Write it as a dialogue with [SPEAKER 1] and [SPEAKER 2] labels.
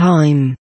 [SPEAKER 1] time.